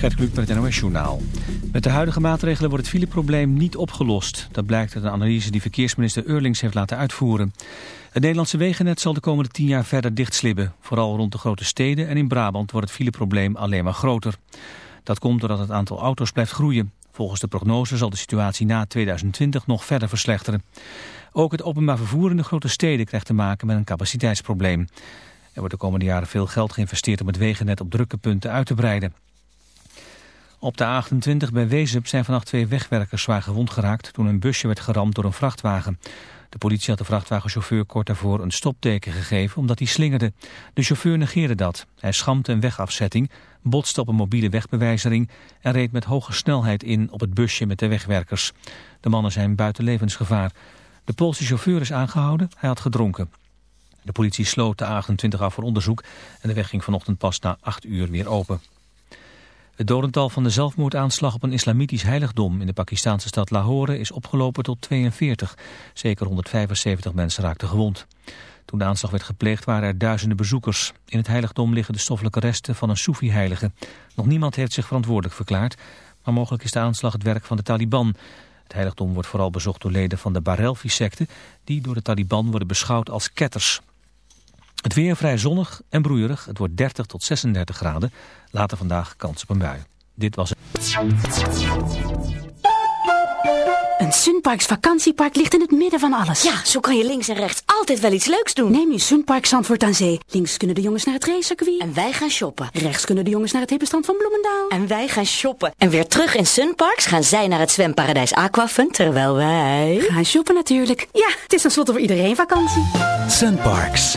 Gert Kluk met het NOS Journaal. Met de huidige maatregelen wordt het fileprobleem niet opgelost. Dat blijkt uit een analyse die verkeersminister Eurlings heeft laten uitvoeren. Het Nederlandse wegennet zal de komende tien jaar verder dichtslibben. Vooral rond de grote steden en in Brabant wordt het fileprobleem alleen maar groter. Dat komt doordat het aantal auto's blijft groeien. Volgens de prognose zal de situatie na 2020 nog verder verslechteren. Ook het openbaar vervoer in de grote steden krijgt te maken met een capaciteitsprobleem. Er wordt de komende jaren veel geld geïnvesteerd om het wegennet op drukke punten uit te breiden. Op de A28 bij Wezep zijn vannacht twee wegwerkers zwaar gewond geraakt toen een busje werd geramd door een vrachtwagen. De politie had de vrachtwagenchauffeur kort daarvoor een stopteken gegeven omdat hij slingerde. De chauffeur negeerde dat. Hij schampte een wegafzetting, botste op een mobiele wegbewijzering en reed met hoge snelheid in op het busje met de wegwerkers. De mannen zijn buiten levensgevaar. De Poolse chauffeur is aangehouden, hij had gedronken. De politie sloot de A28 af voor onderzoek en de weg ging vanochtend pas na 8 uur weer open. Het dodental van de zelfmoordaanslag op een islamitisch heiligdom in de Pakistanse stad Lahore is opgelopen tot 42. Zeker 175 mensen raakten gewond. Toen de aanslag werd gepleegd waren er duizenden bezoekers. In het heiligdom liggen de stoffelijke resten van een Soefi-heilige. Nog niemand heeft zich verantwoordelijk verklaard, maar mogelijk is de aanslag het werk van de Taliban. Het heiligdom wordt vooral bezocht door leden van de Barelvi-secte... die door de Taliban worden beschouwd als ketters. Het weer vrij zonnig en broeierig. Het wordt 30 tot 36 graden. Later vandaag kans op een bui. Dit was het. Een Sunparks vakantiepark ligt in het midden van alles. Ja, zo kan je links en rechts altijd wel iets leuks doen. Neem je Sunpark Zandvoort aan Zee. Links kunnen de jongens naar het racecircuit. En wij gaan shoppen. Rechts kunnen de jongens naar het hippenstrand van Bloemendaal. En wij gaan shoppen. En weer terug in Sunparks gaan zij naar het zwemparadijs Aquafun, terwijl wij... Gaan shoppen natuurlijk. Ja, het is tenslotte voor iedereen vakantie. Sunparks,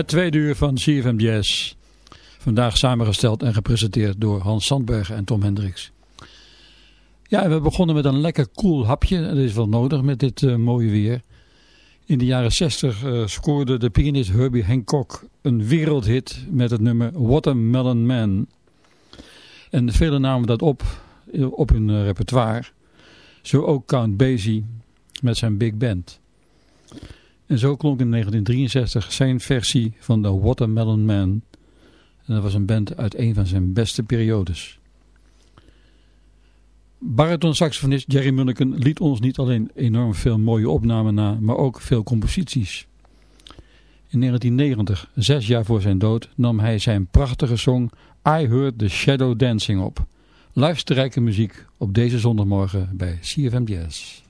Het tweede uur van CFM Jazz. Vandaag samengesteld en gepresenteerd door Hans Sandbergen en Tom Hendricks. Ja, we begonnen met een lekker cool hapje. Dat is wel nodig met dit uh, mooie weer. In de jaren 60 uh, scoorde de pianist Herbie Hancock een wereldhit met het nummer Watermelon Man. En velen namen dat op, op hun repertoire. Zo ook Count Basie met zijn big band. En zo klonk in 1963 zijn versie van The Watermelon Man. En dat was een band uit een van zijn beste periodes. Bariton-saxofonist Jerry Mulliken liet ons niet alleen enorm veel mooie opnamen na, maar ook veel composities. In 1990, zes jaar voor zijn dood, nam hij zijn prachtige song I Heard the Shadow Dancing op. Luisterrijke muziek op deze zondagmorgen bij CFM Jazz.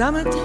summertime.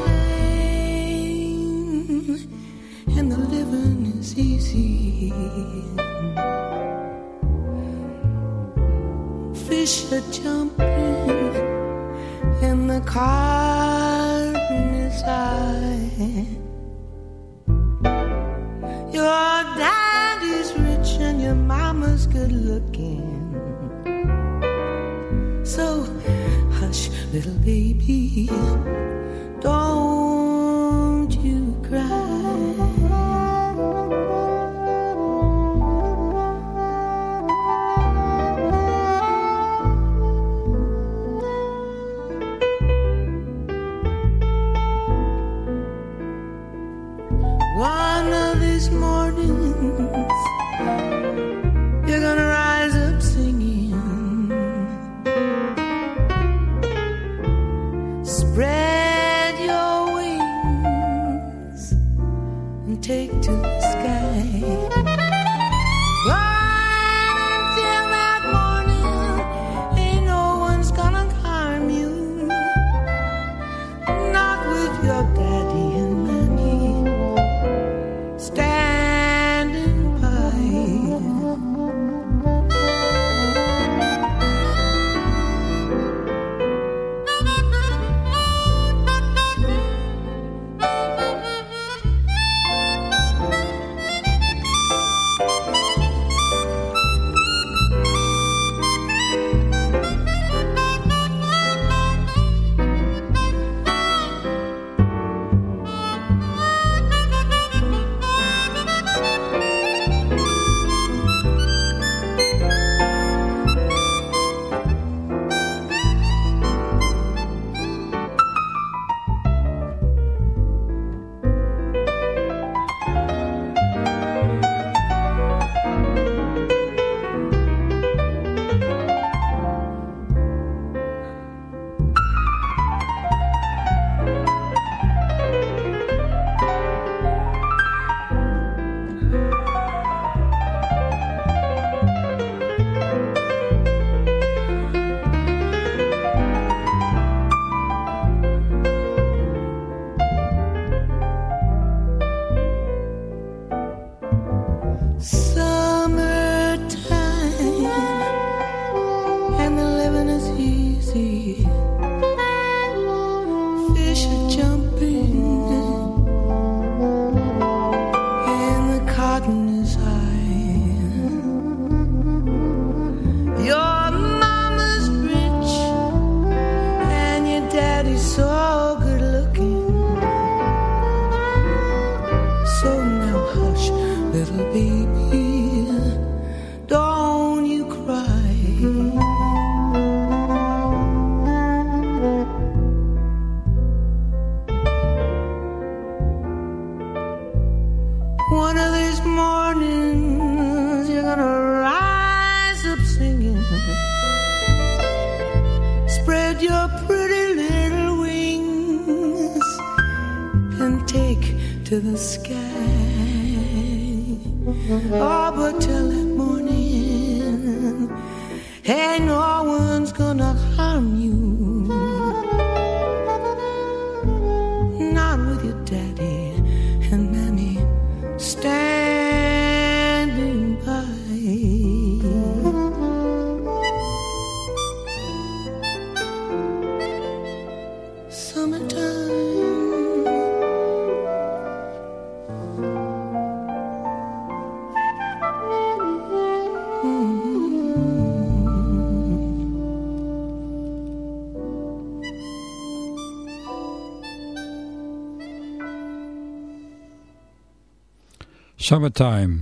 Summertime.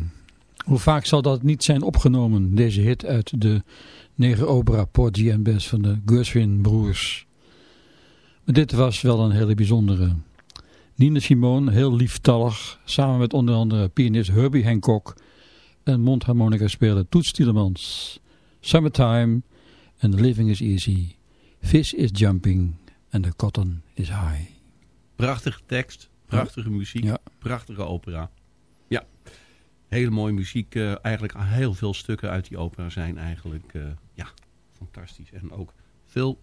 Hoe vaak zal dat niet zijn opgenomen, deze hit uit de negen opera Porgy and Bess van de Gershwin broers. Maar dit was wel een hele bijzondere. Nina Simone, heel lieftallig, samen met onder andere pianist Herbie Hancock en mondharmonica speler Toets Tielemans. Summertime and the living is easy. Fish is jumping and the cotton is high. Prachtige tekst, prachtige muziek, prachtige opera. Ja, hele mooie muziek. Uh, eigenlijk heel veel stukken uit die opera zijn eigenlijk eh, ja, fantastisch. En ook veel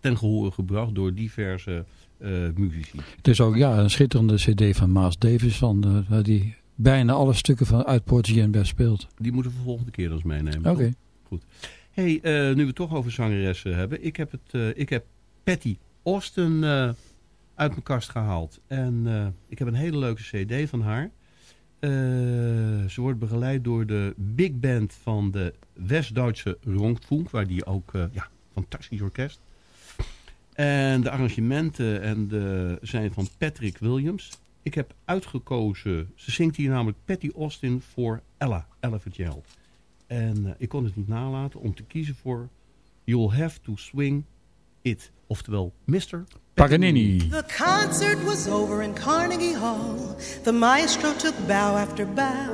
ten gehoor gebracht door diverse uh, muzici. Het is ook ja, een schitterende cd van Maas Davis, van, die bijna alle stukken van, uit Porgy en Best speelt. Die moeten we volgende keer als meenemen. Oké. Goed. hey, nu we het toch over zangeressen hebben. Ik heb, het, ik heb Patty Austin uit mijn kast gehaald. En ik heb een hele leuke cd van haar ze wordt begeleid door de big band van de West-Duitse Rundfunk. Waar die ook, ja, fantastisch orkest. En de arrangementen en de, zijn van Patrick Williams. Ik heb uitgekozen, ze zingt hier namelijk Patty Austin voor Ella, Ella Fitzgerald. En uh, ik kon het niet nalaten om te kiezen voor You'll Have to Swing It. Oftewel Mr. Paganini. The concert was over in Carnegie Hall. The maestro took bow after bow.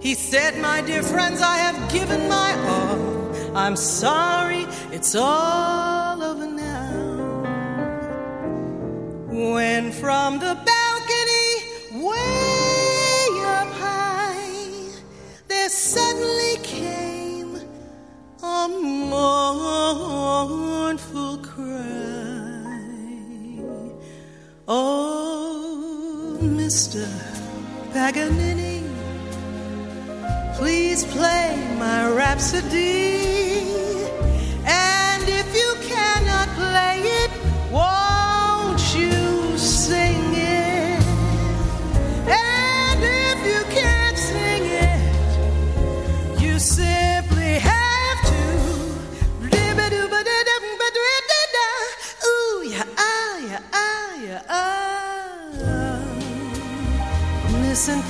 He said, my dear friends, I have given my all. I'm sorry, it's all over now. When from the balcony, way up high, there suddenly came a mournful cry. Oh, Mr. Paganini, please play my rhapsody.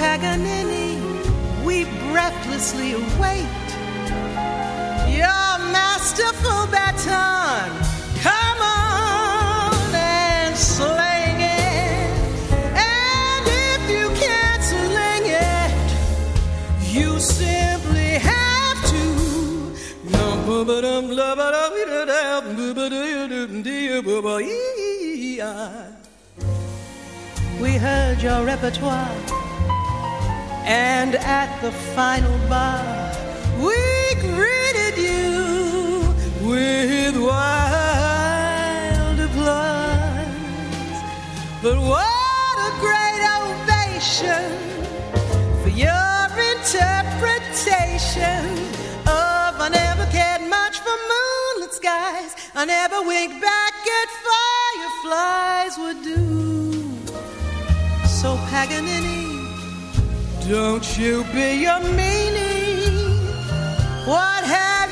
Paganini, we breathlessly await your masterful baton. Come on and sling it. And if you can't sling it, you simply have to. We heard your repertoire, and at the final bar, we greeted you with wild applause. But what a great ovation for your interpretation of I never cared much for moonlit skies. I never winked back at fireflies would do. So Paganini, don't you be a meanie. What have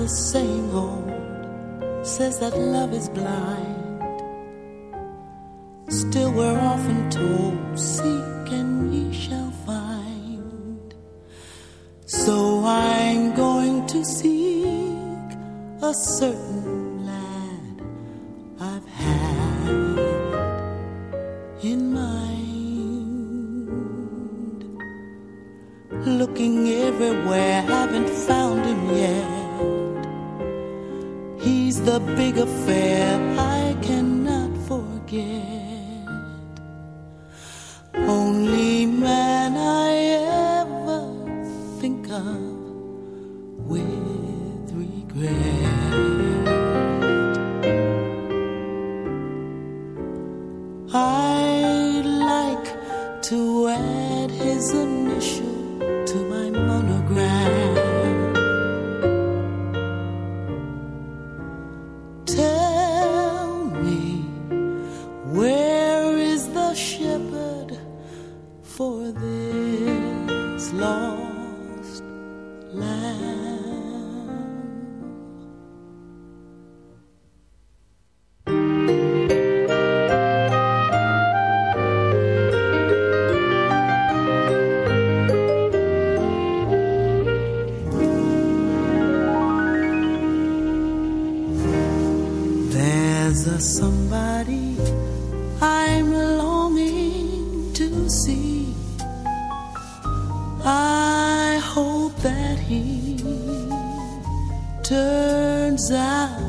the same old says that love is blind. Still, we're often told, see There's a somebody I'm longing to see. I hope that he turns out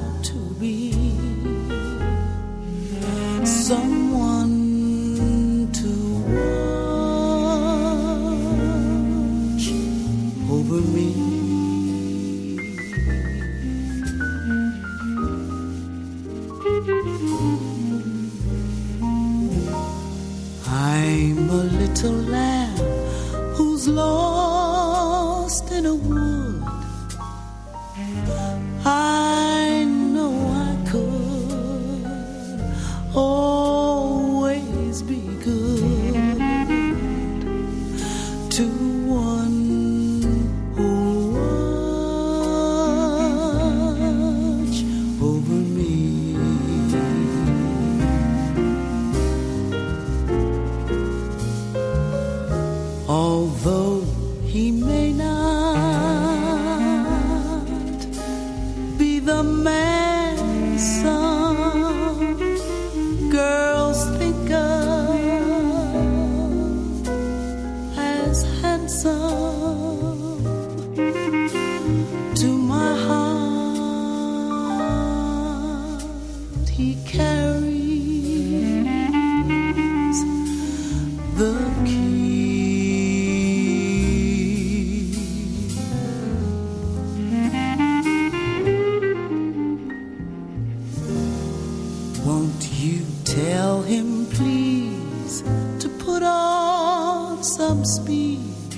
some speed.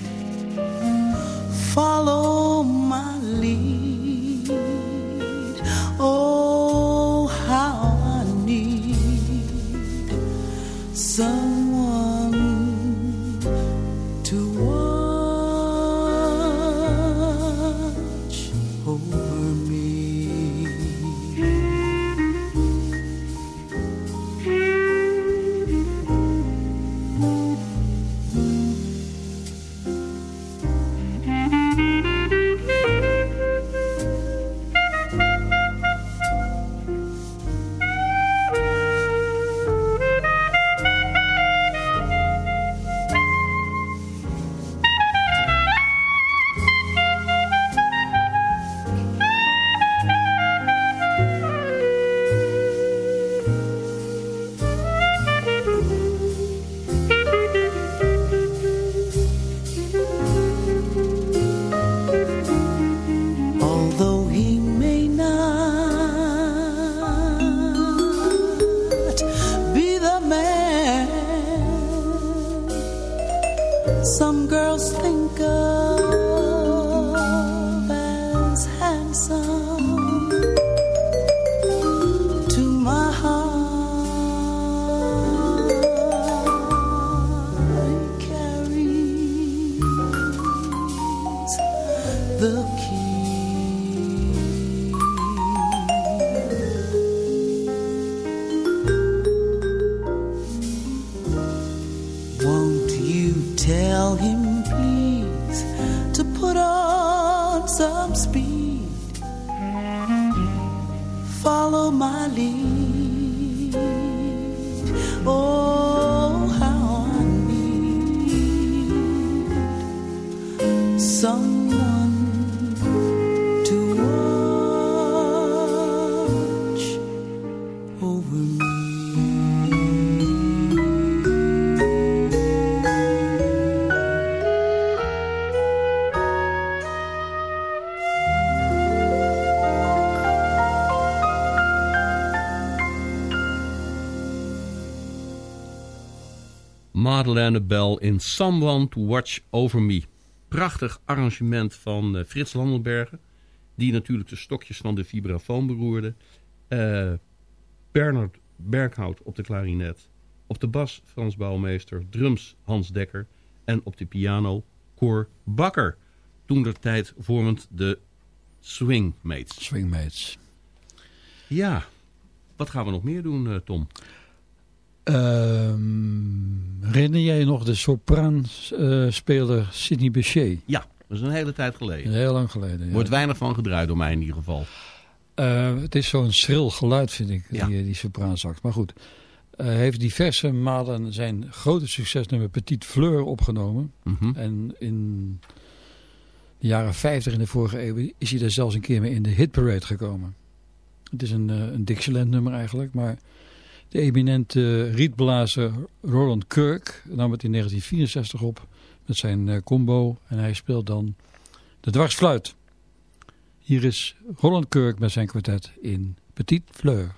Follow my lead. Oh, Madeleine Bell in Someone to Watch Over Me. Prachtig arrangement van eh, Frits Landenbergen. Die natuurlijk de stokjes van de vibrafoon beroerde. Eh, Bernard Berghout op de klarinet. Op de bas Frans Bouwmeester. Drums Hans Dekker. En op de piano Cor Bakker. Toen der tijd vormend de Swingmates. Swingmates. Ja, wat gaan we nog meer doen eh, Tom? Ehm, herinner jij nog de sopraanspeler Sidney Bechet? Ja, dat is een hele tijd geleden. Heel lang geleden. ja. Wordt weinig van gedraaid door mij in ieder geval. Eh, het is zo'n schril geluid, vind ik, Ja. die, die sopraansax. Maar goed, Eh, hij heeft diverse malen zijn grote succesnummer Petite Fleur opgenomen. Mhm. En in de jaren 50 in de vorige eeuw is hij daar zelfs een keer mee in de hitparade gekomen. Het is een, eh, een Dixieland nummer eigenlijk, maar de eminente rietblazer Roland Kirk nam het in 1964 op met zijn eh, combo en hij speelt dan de dwarsfluit. Hier is Roland Kirk met zijn kwartet in Petite Fleur.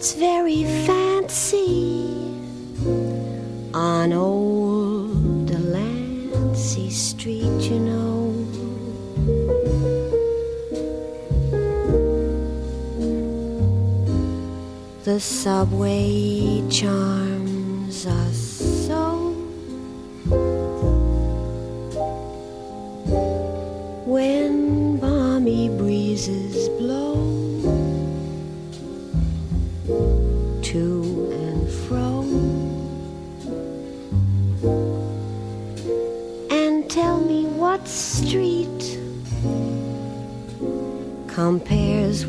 It's very fancy on old Delancey Street, you know. The subway charms us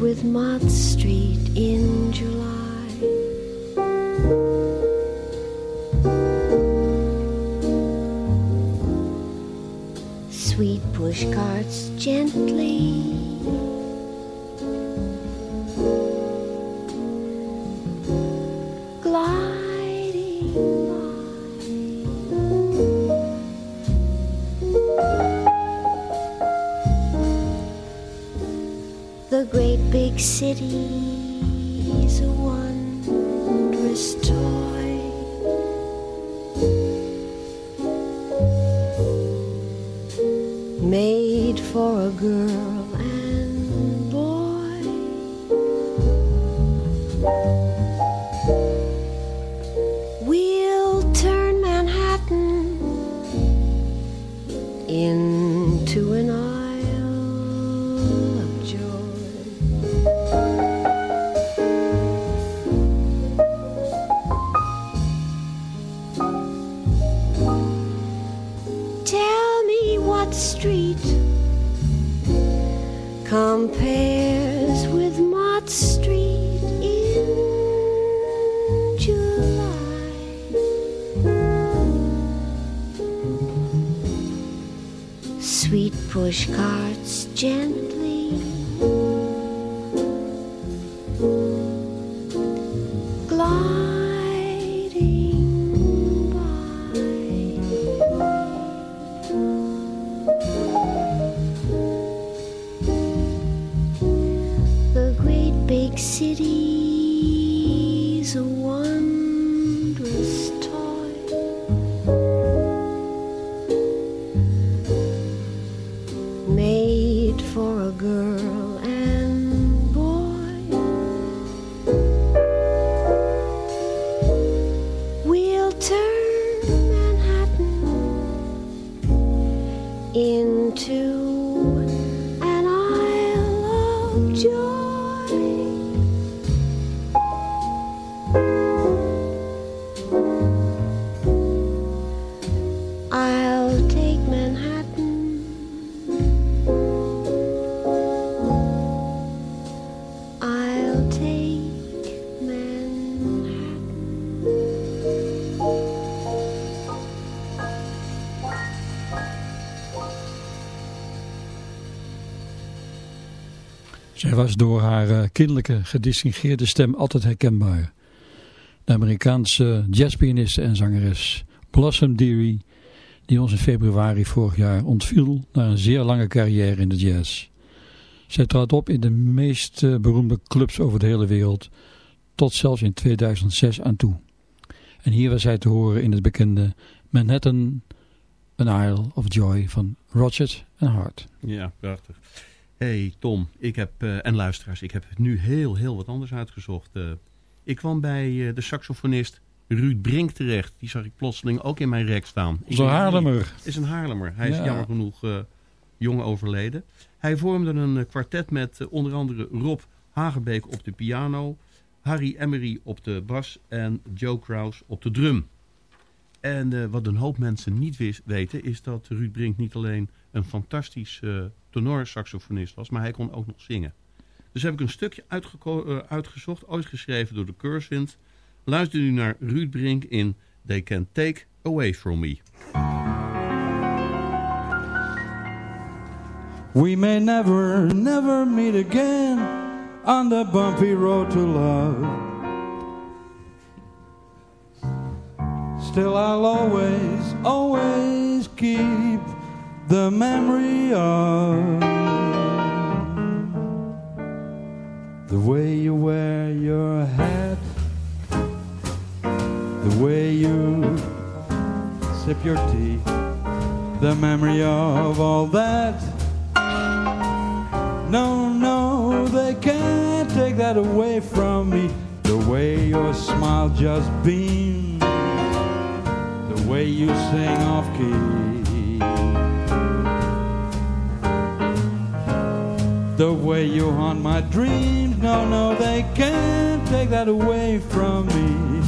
with Mott Street me what street compares with Mott Street in July. Sweet push carts Zij was door haar eh, kinderlijke, gedistingeerde stem altijd herkenbaar. De Amerikaanse jazzpianiste en zangeres Blossom Dearie, die ons in februari vorig jaar ontviel na een zeer lange carrière in de jazz. Zij trad op in de meest eh, beroemde clubs over de hele wereld, tot zelfs in 2006 aan toe. En hier was zij te horen in het bekende Manhattan, An Isle of Joy van Roger en Hart. Ja, prachtig. Hey Tom, ik heb, eh, en luisteraars, ik heb nu heel, heel wat anders uitgezocht. Eh, ik kwam bij eh, de saxofonist Ruud Brink terecht. Die zag ik plotseling ook in mijn rek staan. Onze denk, Haarlemmer. Is een Haarlemmer. Hij is Ja. jammer genoeg jong overleden. Hij vormde een kwartet met onder andere Rob Hagebeek op de piano... Harry Emery op de bas en Joe Kraus op de drum. En eh, wat een hoop mensen niet weten is dat Ruud Brink niet alleen een fantastisch eh tenorsaxofonist was, maar hij kon ook nog zingen. Dus heb ik een stukje eh, uitgezocht, ooit geschreven door de Curswind. Luister nu naar Ruud Brink in They Can Take Away From Me. We may never, never meet again on the bumpy road to love. Still, I'll always, always keep the memory of the way you wear your hat, the way you sip your tea, the memory of all that. No, no, they can't take that away from me. The way your smile just beams, way you sing off key, the way you haunt my dreams. No, no, they can't take that away from me.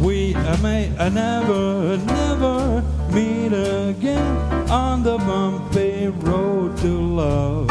We may never, never meet again on the bumpy road to love.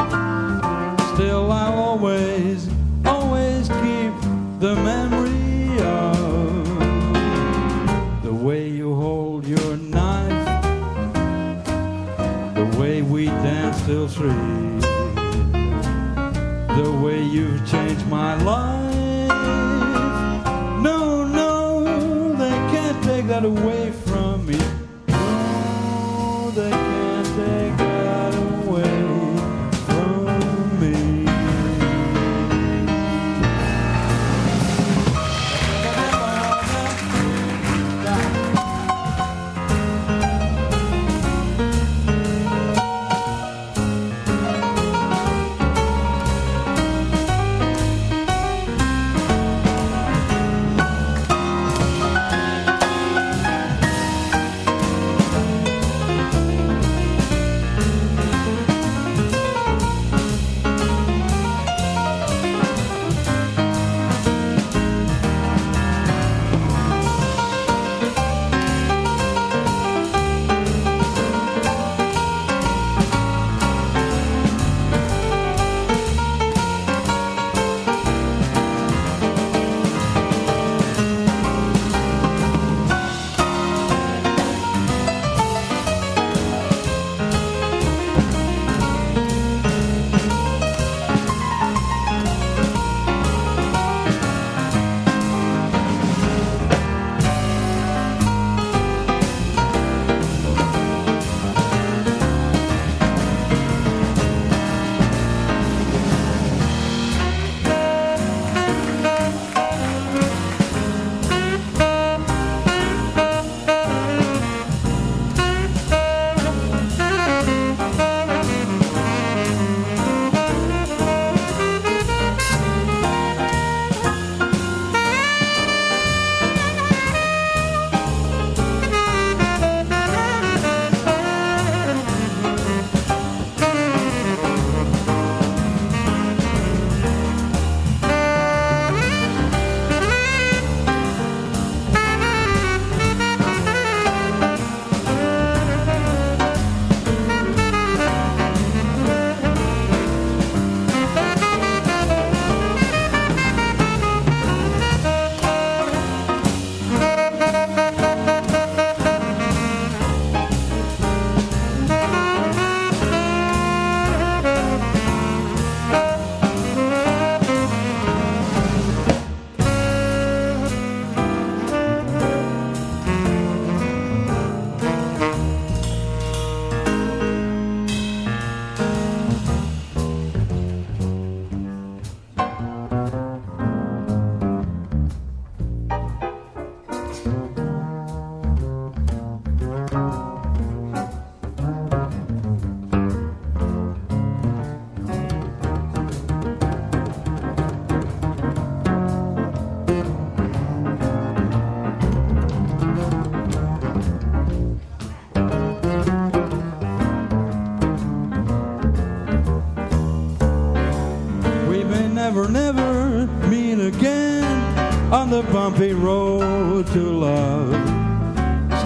the bumpy road to love.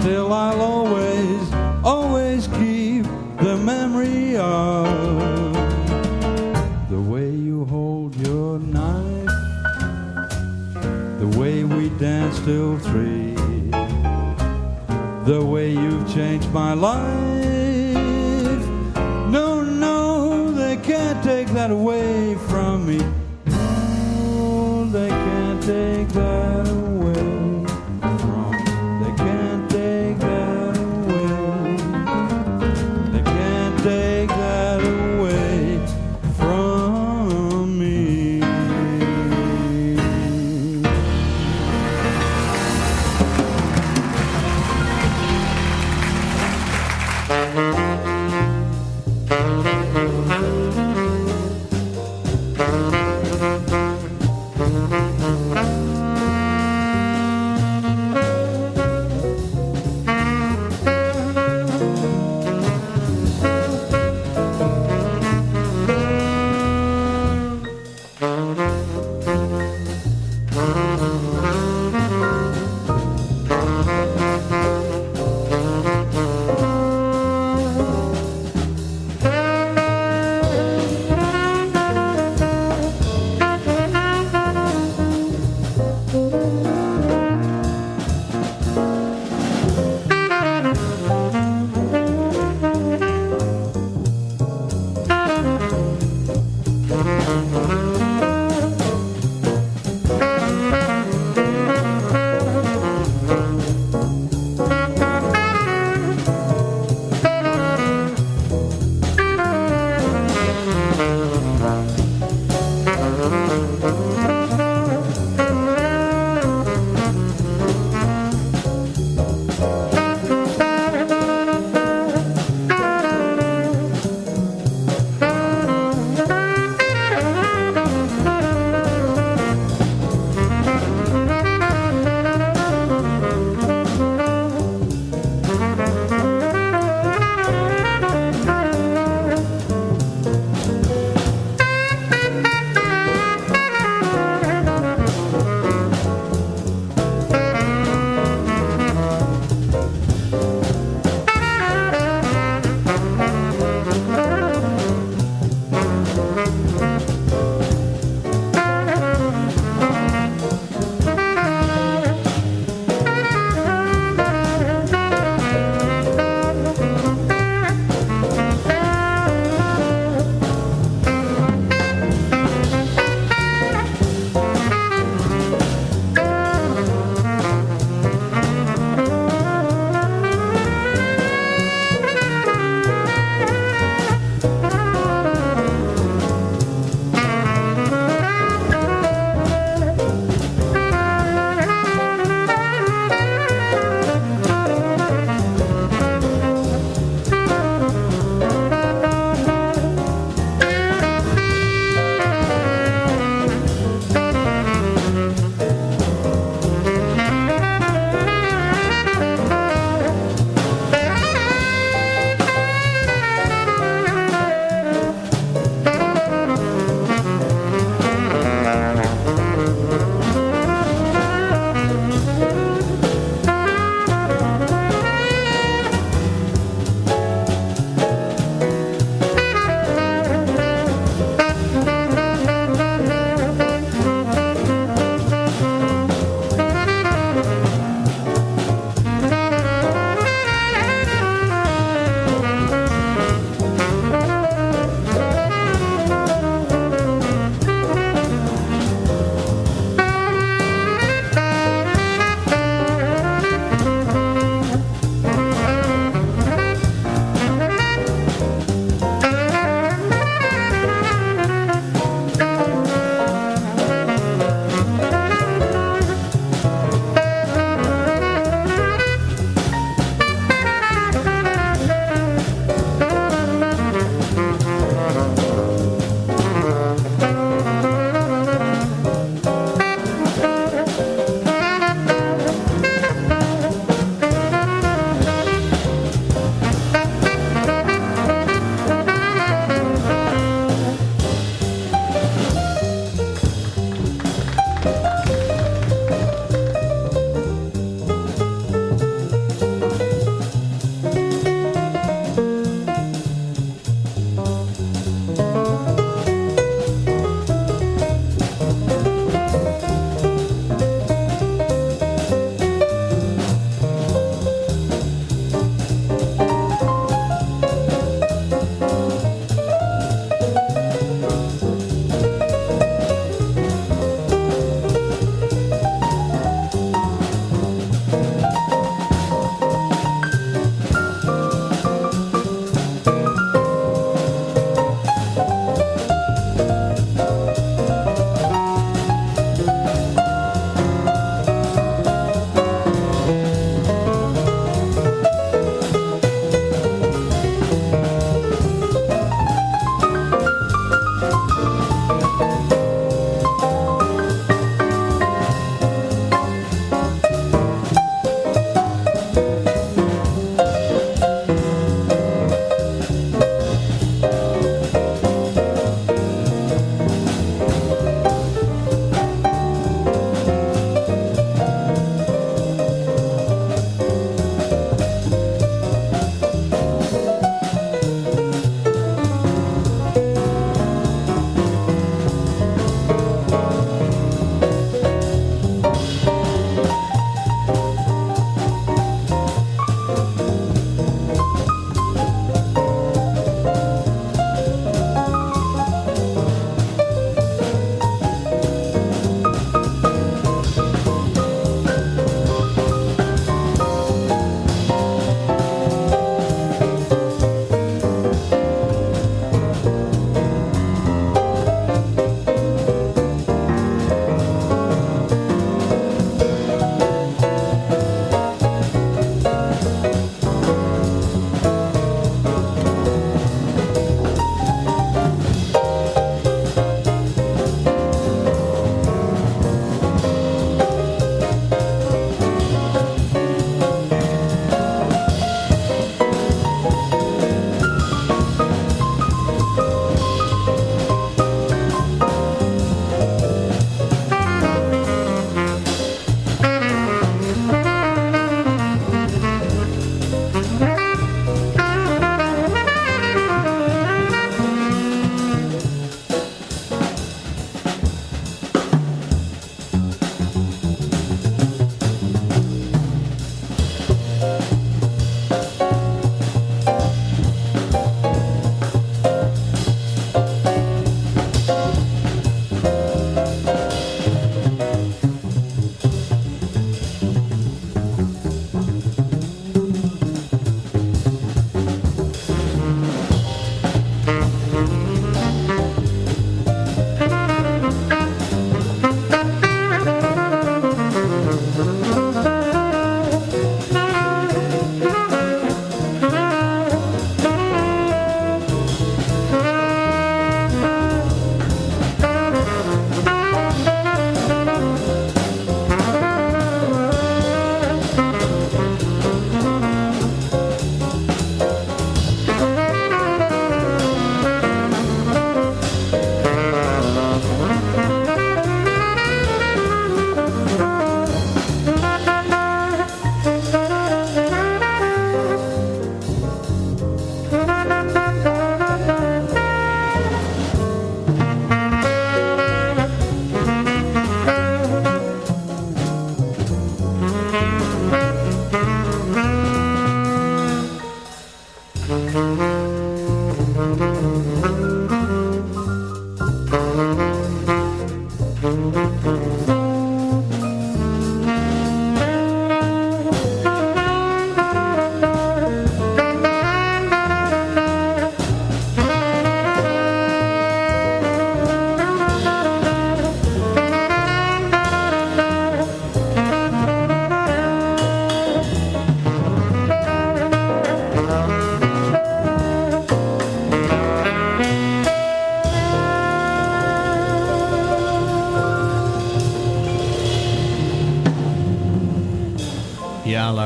Still, I'll always, always keep the memory of the way you hold your knife, the way we danced till three, the way you've changed my life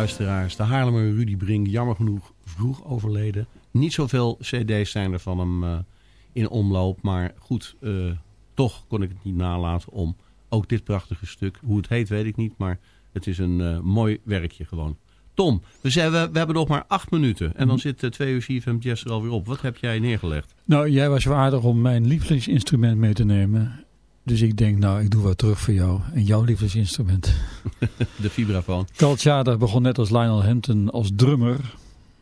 luisteraars. De Haarlemmer Rudy Brink, jammer genoeg vroeg overleden. Niet zoveel cd's zijn er van hem uh, in omloop. Maar goed, uh, toch kon ik het niet nalaten om ook dit prachtige stuk... Hoe het heet weet ik niet, maar het is een uh, mooi werkje gewoon. Tom, we, zijn, we, we, hebben nog maar acht minuten. En dan mm -hmm. zit uh, twee uur CFM Jazz er alweer op. Wat heb jij neergelegd? Nou, jij was waardig om mijn lievelingsinstrument mee te nemen. Dus ik denk, nou, ik doe wat terug voor jou. En jouw lievelingsinstrument. De vibrafoon. Carl Tjader begon net als Lionel Hampton als drummer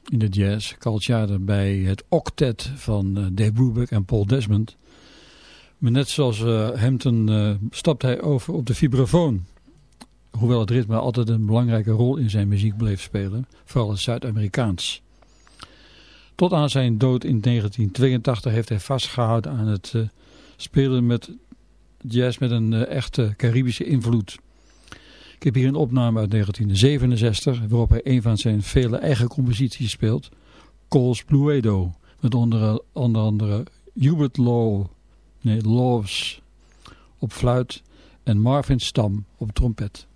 in de jazz. Carl Tjader bij het octet van uh, Dave Brubeck en Paul Desmond. Maar net zoals uh, Hampton uh, stapt hij over op de vibrafoon. Hoewel het ritme altijd een belangrijke rol in zijn muziek bleef spelen. Vooral het Zuid-Amerikaans. Tot aan zijn dood in 1982 heeft hij vastgehouden aan het spelen met jazz met een uh, echte Caribische invloed. Ik heb hier een opname uit 1967 waarop hij een van zijn vele eigen composities speelt. Coles Bluedo. Met onder, onder andere Hubert Law, nee, Laws op fluit en Marvin Stam op trompet.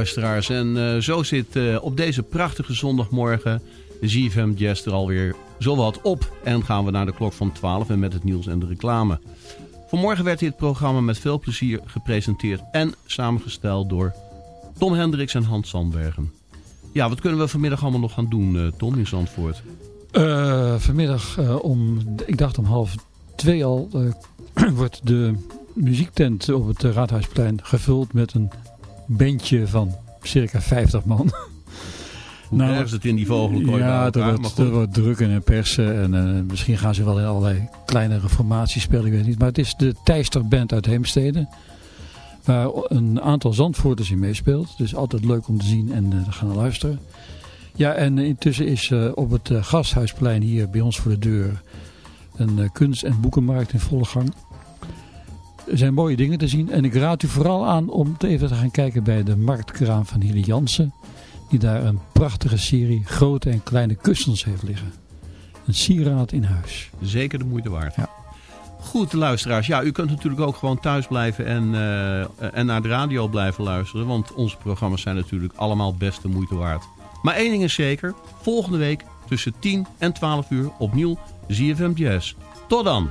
En uh, zo zit uh, op deze prachtige zondagmorgen ZFM Jazz er alweer zowat op. En gaan we naar de klok van 12 en met het nieuws en de reclame. Vanmorgen werd dit programma met veel plezier gepresenteerd en samengesteld door Tom Hendricks en Hans Sandbergen. Ja, wat kunnen we vanmiddag allemaal nog gaan doen, uh, Tom, in Zandvoort? vanmiddag om, ik dacht om half twee al, wordt de muziektent op het Raadhuisplein gevuld met een bandje van circa 50 man. Hoe nou, is het in die vogelkooi? Ja, er wordt, er wordt druk in de persen. En uh, misschien gaan ze wel in allerlei kleinere formaties spelen, ik weet niet. Maar het is de Teister Band uit Heemstede. Waar een aantal Zandvoorters in meespeelt. Dus altijd leuk om te zien en uh, te gaan luisteren. Ja, en intussen is uh, op het Gasthuisplein hier bij ons voor de deur... een kunst- en boekenmarkt in volle gang. Er zijn mooie dingen te zien. En ik raad u vooral aan om even te gaan kijken bij de marktkraam van Hilly Jansen. Die daar een prachtige serie grote en kleine kussens heeft liggen. Een sieraad in huis. Zeker de moeite waard. Ja. Goed, luisteraars. Ja, u kunt natuurlijk ook gewoon thuis blijven en, uh, en naar de radio blijven luisteren. Want onze programma's zijn natuurlijk allemaal best de moeite waard. Maar één ding is zeker. Volgende week tussen 10 en 12 uur opnieuw ZFM Jazz. Tot dan!